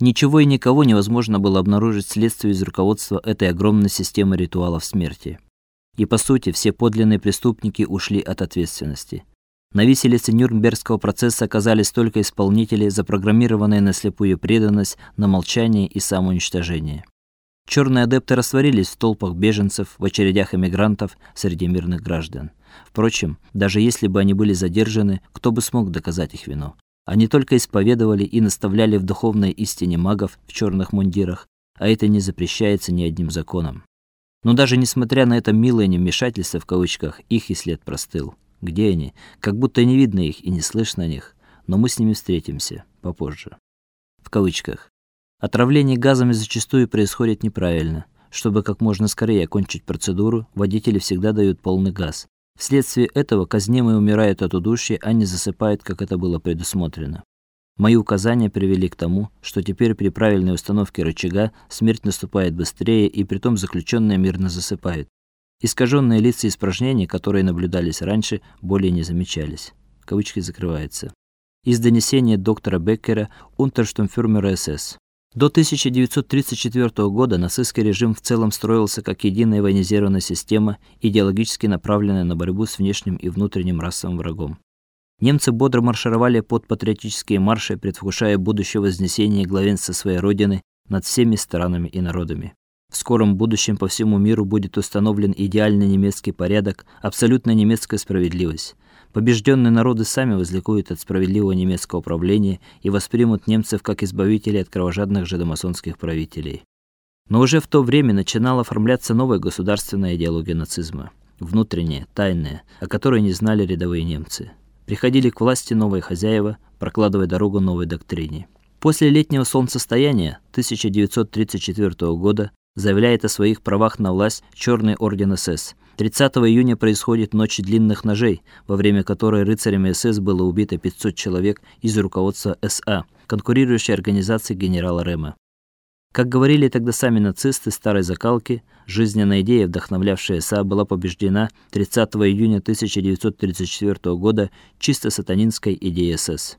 Ничего и никого невозможно было обнаружить вследствие из руководства этой огромной системы ритуалов смерти. И по сути, все подлинные преступники ушли от ответственности. На виселице Нюрнбергского процесса оказались только исполнители, запрограммированные на слепую преданность, на молчание и самоуничтожение. Черные адепты растворились в толпах беженцев, в очередях эмигрантов среди мирных граждан. Впрочем, даже если бы они были задержаны, кто бы смог доказать их вину? Они только исповедовали и наставляли в духовной истине магов в черных мундирах, а это не запрещается ни одним законом. Но даже несмотря на это милое невмешательство в кавычках, их и след простыл. Где они? Как будто не видно их и не слышно них, но мы с ними встретимся попозже. В кавычках. Отравление газами зачастую происходит неправильно. Чтобы как можно скорее окончить процедуру, водители всегда дают полный газ. Вследствие этого казнимые умирают от удушья, а не засыпают, как это было предусмотрено. Мои указания привели к тому, что теперь при правильной установке рычага смерть наступает быстрее, и притом заключенные мирно засыпают. Искаженные лица испражнений, которые наблюдались раньше, более не замечались. Кавычки закрываются. Из донесения доктора Беккера, унтерштурмфюрмера СС. До 1934 года нацистский режим в целом строился как единая военизированная система, идеологически направленная на борьбу с внешним и внутренним расовым врагом. Немцы бодро маршировали под патриотические марши, предвкушая будущее вознесение главенства своей родины над всеми странами и народами. В скором будущем по всему миру будет установлен идеальный немецкий порядок, абсолютная немецкая справедливость. Побежденные народы сами возликуют от справедливого немецкого правления и воспримут немцев как избавителей от кровожадных жидомасонских правителей. Но уже в то время начинала оформляться новая государственная идеология нацизма, внутренняя, тайная, о которой не знали рядовые немцы. Приходили к власти новые хозяева, прокладывая дорогу новой доктрине. После летнего солнцестояния 1934 года заявляет о своих правах на власть Черный орден СС, 30 июня происходит Ночь длинных ножей, во время которой рыцарями СС было убито 500 человек из руководства СА, конкурирующей организации генерала Рема. Как говорили тогда сами нацисты старой закалки, жизненная идея, вдохновлявшая СА, была побеждена 30 июня 1934 года чисто сатанинской идеей СС.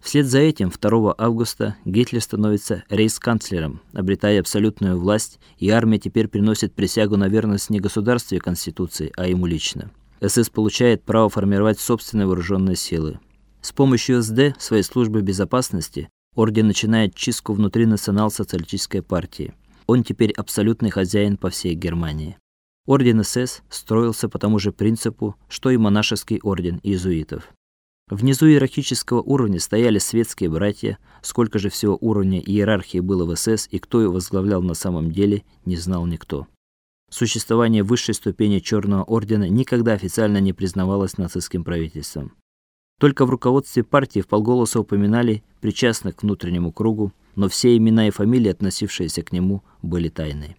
Вслед за этим 2 августа Гитлер становится рейхсканцлером, обретая абсолютную власть, и армия теперь приносит присягу на верность не государству и конституции, а ему лично. СС получает право формировать собственные вооруженные силы. С помощью СД, своей службы безопасности, орден начинает чистку внутри национал-социалистической партии. Он теперь абсолютный хозяин по всей Германии. Орден СС строился по тому же принципу, что и монашеский орден иезуитов. Внизу иерархического уровня стояли светские братья, сколько же всего уровня иерархии было в СС и кто его возглавлял на самом деле, не знал никто. Существование высшей ступени Черного ордена никогда официально не признавалось нацистским правительством. Только в руководстве партии вполголоса упоминали причастных к внутреннему кругу, но все имена и фамилии, относившиеся к нему, были тайны.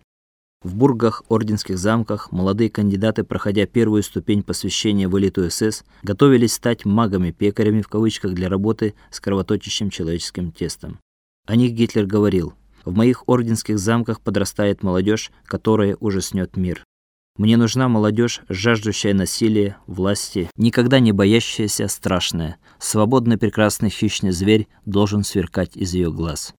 В бургах, орденских замках молодые кандидаты, проходя первую ступень посвящения в элиту СС, готовились стать магами-пекарями в кавычках для работы с кровоточащим человеческим тестом. О них Гитлер говорил: "В моих орденских замках подрастает молодежь, которая ужаснет мир. Мне нужна молодежь, жаждущая насилия, власти, никогда не боящаяся страшное. Свободный прекрасный хищный зверь должен сверкать из ее глаз".